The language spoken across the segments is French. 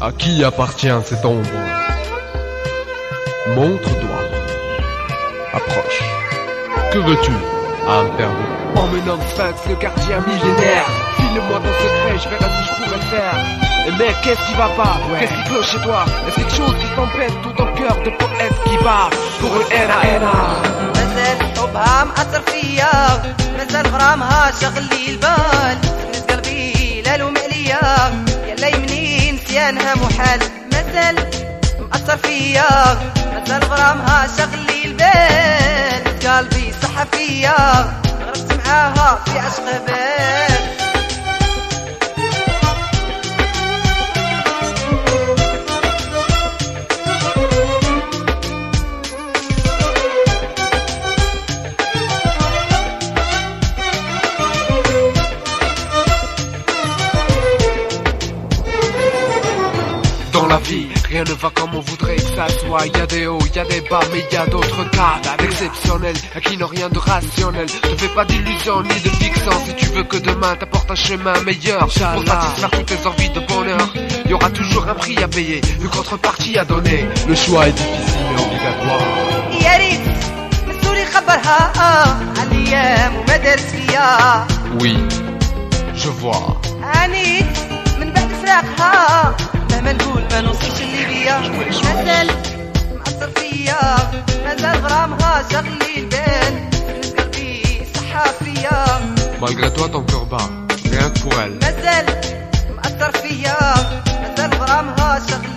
À qui appartient cette ombre Montre-toi. Approche. Que veux-tu Interview. Emmenant Sphinx, le gardien millénaire. File-moi ton secret, je verrai si je pourrais faire. Et mec, qu'est-ce qui va pas Qu'est-ce qui cloche chez toi Est-ce quelque chose qui t'empêche tout ton cœur de poète qui bat pour une haine à haine مازال حبها مأثر فيا مازال غرامها شغل لي البال نسيانها محال مازال مأثر فيا مازال غرامها شغل لي البال قلبي صح فيا غرقت معاها في عشق بال vie, rien ne va comme on voudrait que ça soit. Y a des hauts, y a des bas, mais y a d'autres cas d'exceptionnels, à qui n'ont rien de rationnel. Ne fais pas d'illusions ni de fiction si tu veux que demain t'apporte un chemin meilleur. Pour satisfaire toutes tes envies de bonheur, y aura toujours un prix à payer, une contrepartie à donner. Le choix est difficile mais obligatoire. يا ريت مسؤول يخبرها على الايام وما دارت فيا Oui, je vois. عانيت من بعد فراقها مهما نقول ما نوصلش اللي بيا مازال مأثر فيا مازال غرامها شغل لي البال ناس قلبي صحة فيا Malgré toi, ton cœur bat. Rien que pour elle. مازال مأثر فيا مازال غرامها شغل لي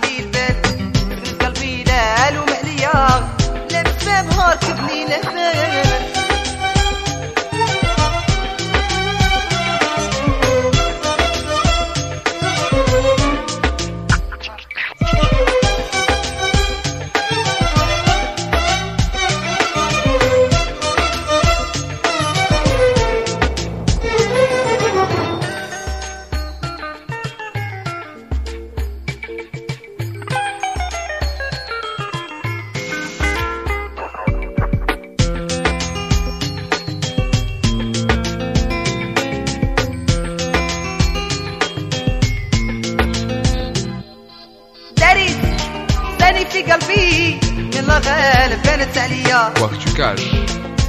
ثاني في قلبي يلا غالب بانت عليا que tu caches,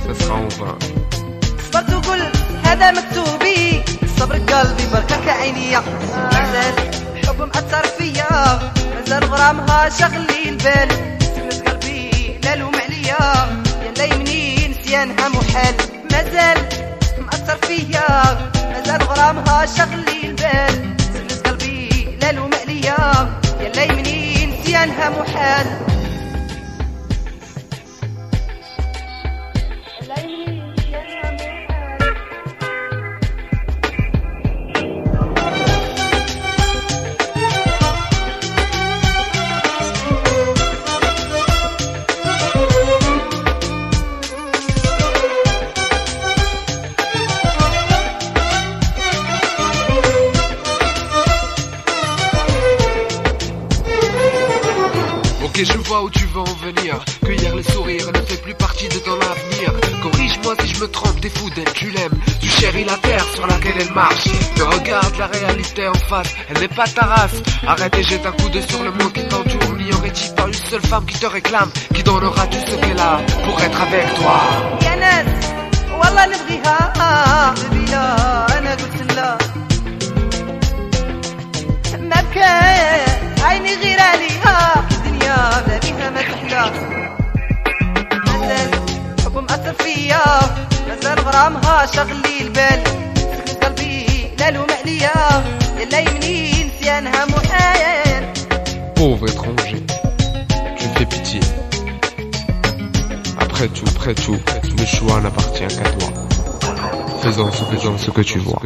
ça sera en vain. صبرت وقلت هذا مكتوبي. صبر قلبي بركة عينيا مازال حب مأثر فيا. مازال غرامها شغل لي البال سكنت قلبي لا لوم عليا يلا يمني نسيانها محال. مازال مأثر فيا. مازال غرامها شغل لي البال سكنت قلبي لا لوم عليا يلا يمني ينهى محال Ok, je vois où tu veux en venir. Cueillir les sourires ne fait plus partie de ton avenir. Corrige-moi si je me trompe, t'es fou d'elle, tu l'aimes. Tu chéris la terre sur laquelle elle marche. Mais regarde la réalité en face, elle n'est pas ta race. Arrête et jette un coup d'œil sur le monde qui t'entoure. N'y aurait-il pas une seule femme qui te réclame, qui donnera tout ce qu'elle a pour être avec toi? يا مازال حب مأثر فيا مازال غرامها شغل لي البال سكنت قلبي لا لوم عليا يلا يمني نسيانها محال Pauvre étranger, tu fais pitié. Après tout, après tout, le choix n'appartient qu'à toi. Faisons, faisons ce que tu vois.